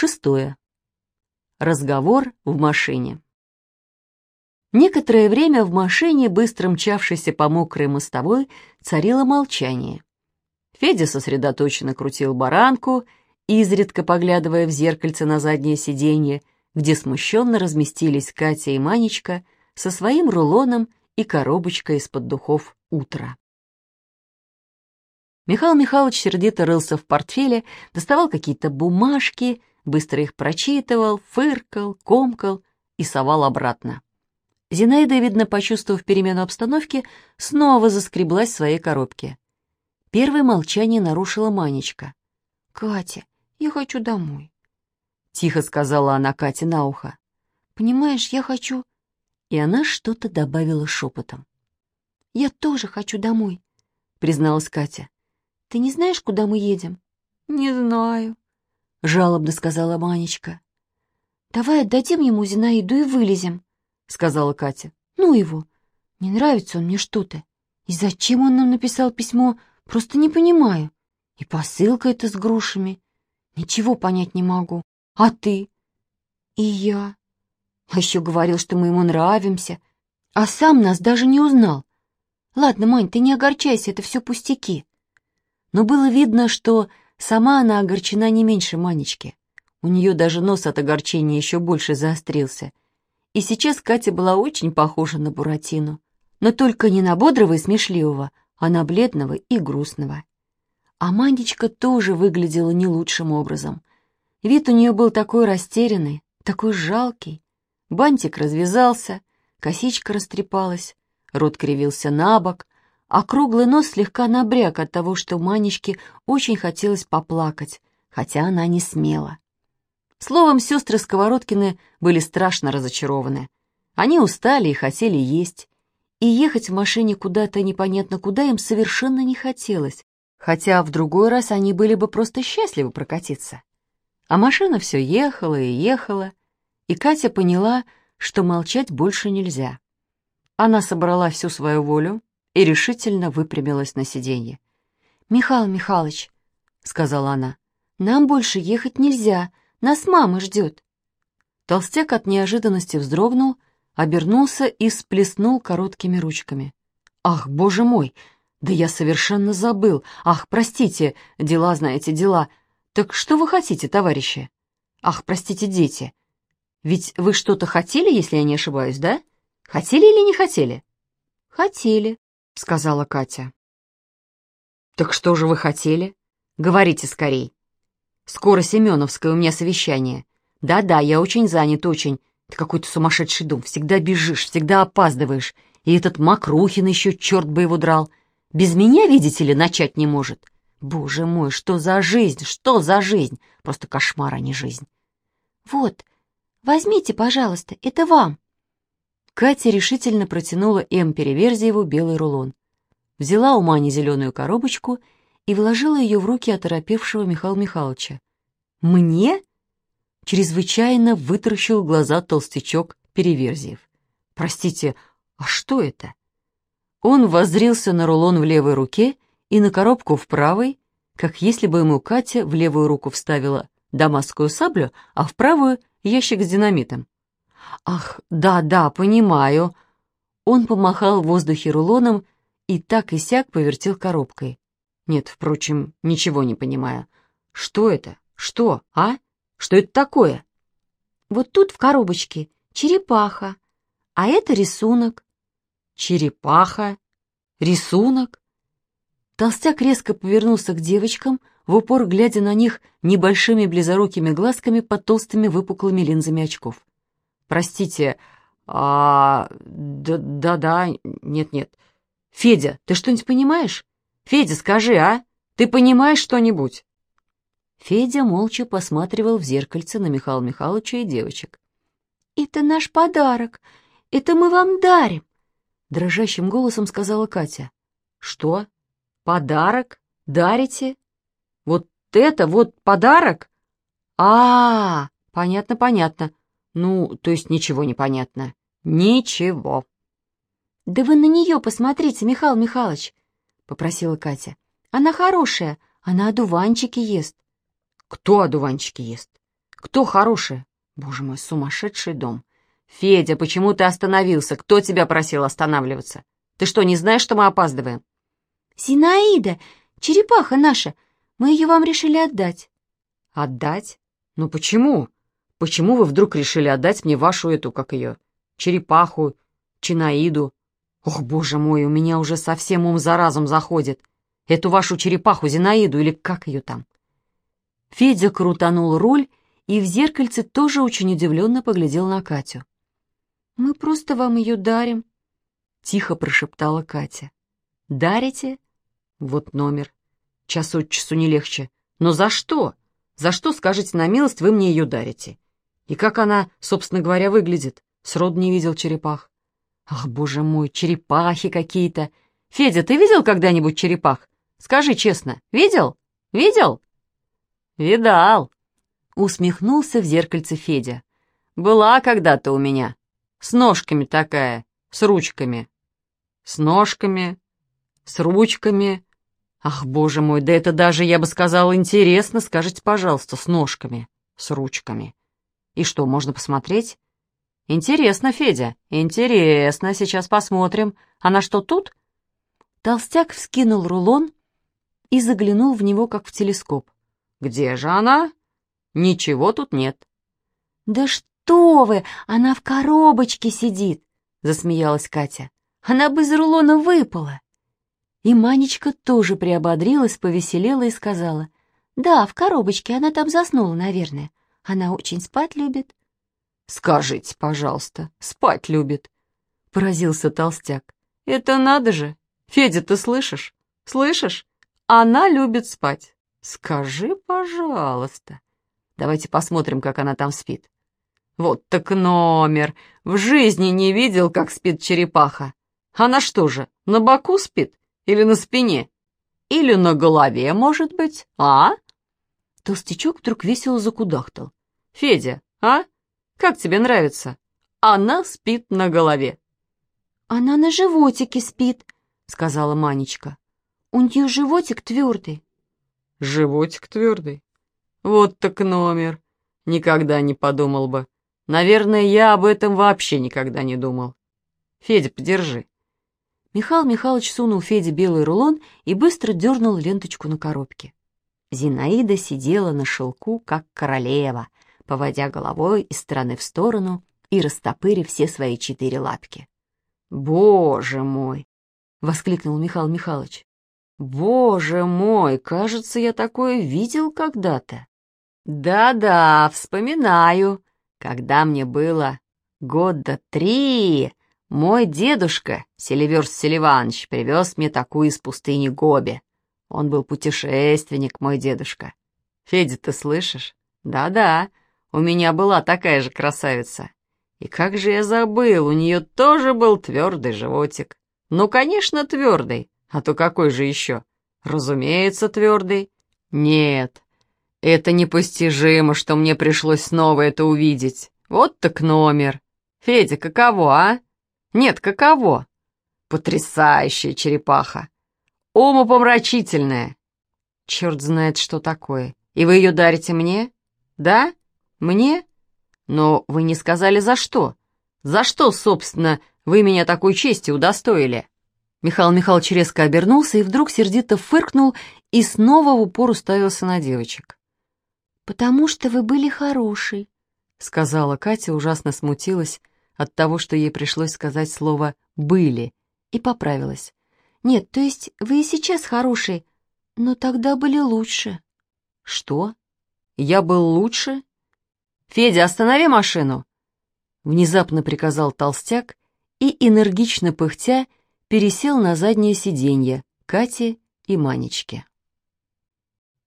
Шестое. Разговор в машине. Некоторое время в машине, быстро мчавшейся по мокрой мостовой, царило молчание. Федя сосредоточенно крутил баранку, изредка поглядывая в зеркальце на заднее сиденье, где смущенно разместились Катя и Манечка со своим рулоном и коробочкой из-под духов «Утро». Михаил Михайлович сердито рылся в портфеле, доставал какие-то бумажки, быстро их прочитывал, фыркал, комкал и совал обратно. Зинаида, видно, почувствовав перемену обстановки, снова заскреблась в своей коробке. Первое молчание нарушила Манечка. «Катя, я хочу домой», — тихо сказала она Кате на ухо. «Понимаешь, я хочу...» И она что-то добавила шепотом. «Я тоже хочу домой», — призналась Катя. «Ты не знаешь, куда мы едем?» «Не знаю», — жалобно сказала Манечка. «Давай отдадим ему Зинаиду и вылезем», — сказала Катя. «Ну его. Не нравится он мне что-то. И зачем он нам написал письмо, просто не понимаю. И посылка эта с грушами. Ничего понять не могу. А ты?» «И я». А еще говорил, что мы ему нравимся, а сам нас даже не узнал. Ладно, Мань, ты не огорчайся, это все пустяки. Но было видно, что Сама она огорчена не меньше Манечки. У нее даже нос от огорчения еще больше заострился. И сейчас Катя была очень похожа на Буратино. Но только не на бодрого и смешливого, а на бледного и грустного. А Манечка тоже выглядела не лучшим образом. Вид у нее был такой растерянный, такой жалкий. Бантик развязался, косичка растрепалась, рот кривился на бок, а круглый нос слегка набряк от того, что Манечке очень хотелось поплакать, хотя она не смела. Словом, сестры Сковородкины были страшно разочарованы. Они устали и хотели есть, и ехать в машине куда-то непонятно куда им совершенно не хотелось, хотя в другой раз они были бы просто счастливы прокатиться. А машина все ехала и ехала, и Катя поняла, что молчать больше нельзя. Она собрала всю свою волю, и решительно выпрямилась на сиденье. «Михаил Михайлович», — сказала она, — «нам больше ехать нельзя, нас мама ждет». Толстяк от неожиданности вздрогнул, обернулся и сплеснул короткими ручками. «Ах, боже мой! Да я совершенно забыл! Ах, простите, дела, знаете, дела! Так что вы хотите, товарищи? Ах, простите, дети! Ведь вы что-то хотели, если я не ошибаюсь, да? Хотели или не хотели?» «Хотели», — сказала Катя. «Так что же вы хотели? Говорите скорей. Скоро Семеновское, у меня совещание. Да-да, я очень занят, очень. Ты какой-то сумасшедший дом, всегда бежишь, всегда опаздываешь. И этот Макрухин еще, черт бы его драл. Без меня, видите ли, начать не может. Боже мой, что за жизнь, что за жизнь? Просто кошмар, а не жизнь. Вот, возьмите, пожалуйста, это вам. Катя решительно протянула М. Переверзиеву белый рулон. Взяла у Мани зеленую коробочку и вложила ее в руки оторопевшего Михаила Михайловича. «Мне?» Чрезвычайно вытаращил глаза толстячок Переверзиев. «Простите, а что это?» Он воззрился на рулон в левой руке и на коробку в правой, как если бы ему Катя в левую руку вставила дамасскую саблю, а в правую — ящик с динамитом. «Ах, да-да, понимаю». Он помахал в воздухе рулоном и так и сяк повертел коробкой. Нет, впрочем, ничего не понимаю. Что это? Что, а? Что это такое? Вот тут в коробочке черепаха, а это рисунок. Черепаха? Рисунок? Толстяк резко повернулся к девочкам, в упор глядя на них небольшими близорукими глазками под толстыми выпуклыми линзами очков. Простите, а... Да-да, нет-нет. Федя, ты что-нибудь понимаешь? Федя, скажи, а? Ты понимаешь что-нибудь?» Федя молча посматривал в зеркальце на Михаила Михайловича и девочек. «Это наш подарок. Это мы вам дарим», — дрожащим голосом сказала Катя. «Что? Подарок? Дарите? Вот это вот подарок? А, -а, -а понятно, понятно. Ну, то есть ничего не понятно. Ничего. Да вы на нее посмотрите, Михаил Михайлович, попросила Катя. Она хорошая, она одуванчики ест. Кто одуванчики ест? Кто хорошая? Боже мой, сумасшедший дом. Федя, почему ты остановился? Кто тебя просил останавливаться? Ты что, не знаешь, что мы опаздываем? Зинаида, черепаха наша. Мы ее вам решили отдать. Отдать? Ну почему? Почему вы вдруг решили отдать мне вашу эту, как ее, черепаху, чинаиду? Ох, боже мой, у меня уже совсем ум за разум заходит. Эту вашу черепаху Зинаиду или как ее там? Федя крутанул руль и в зеркальце тоже очень удивленно поглядел на Катю. «Мы просто вам ее дарим», — тихо прошептала Катя. «Дарите? Вот номер. Час от часу не легче. Но за что? За что, скажите на милость, вы мне ее дарите? И как она, собственно говоря, выглядит? Сроду не видел черепах. Ах, боже мой, черепахи какие-то. Федя, ты видел когда-нибудь черепах? Скажи честно, видел? Видел? Видал. Усмехнулся в зеркальце Федя. Была когда-то у меня. С ножками такая, с ручками. С ножками, с ручками. Ах, боже мой, да это даже, я бы сказал, интересно, скажите, пожалуйста, с ножками, с ручками. И что, можно посмотреть? Интересно, Федя, интересно, сейчас посмотрим. Она что, тут? Толстяк вскинул рулон и заглянул в него, как в телескоп. Где же она? Ничего тут нет. Да что вы, она в коробочке сидит, засмеялась Катя. Она бы из рулона выпала. И Манечка тоже приободрилась, повеселела и сказала, «Да, в коробочке, она там заснула, наверное. Она очень спать любит». «Скажите, пожалуйста, спать любит», — поразился толстяк. «Это надо же! Федя, ты слышишь? Слышишь? Она любит спать. Скажи, пожалуйста. Давайте посмотрим, как она там спит. Вот так номер. В жизни не видел, как спит черепаха. Она что же, на боку спит? Или на спине? Или на голове, может быть, а?» Толстячок вдруг весело закудахтал. «Федя, а? Как тебе нравится? Она спит на голове». «Она на животике спит», — сказала Манечка. «У нее животик твердый». «Животик твердый? Вот так номер. Никогда не подумал бы. Наверное, я об этом вообще никогда не думал. Федя, подержи». Михаил Михайлович сунул Феде белый рулон и быстро дернул ленточку на коробке. Зинаида сидела на шелку, как королева, поводя головой из стороны в сторону и растопырив все свои четыре лапки. «Боже мой!» — воскликнул Михаил Михайлович. «Боже мой, кажется, я такое видел когда-то». «Да-да, вспоминаю, когда мне было года три, мой дедушка, Селиверс Селиванович, привез мне такую из пустыни Гоби. Он был путешественник, мой дедушка. Федя, ты слышишь? Да-да, у меня была такая же красавица. И как же я забыл, у нее тоже был твердый животик. Ну, конечно, твердый, а то какой же еще? Разумеется, твердый. Нет, это непостижимо, что мне пришлось снова это увидеть. Вот так номер. Федя, каково, а? Нет, каково? Потрясающая черепаха. Умопомрачительная. Черт знает, что такое. И вы ее дарите мне? Да? Мне? Но вы не сказали, за что. За что, собственно, вы меня такой чести удостоили? Михаил Михайлович резко обернулся и вдруг сердито фыркнул и снова в упор уставился на девочек. «Потому что вы были хороший», — сказала Катя, ужасно смутилась, от того, что ей пришлось сказать слово «были», и поправилась. «Нет, то есть вы и сейчас хороший, но тогда были лучше». «Что? Я был лучше?» «Федя, останови машину!» Внезапно приказал толстяк и, энергично пыхтя, пересел на заднее сиденье Кати и Манечки.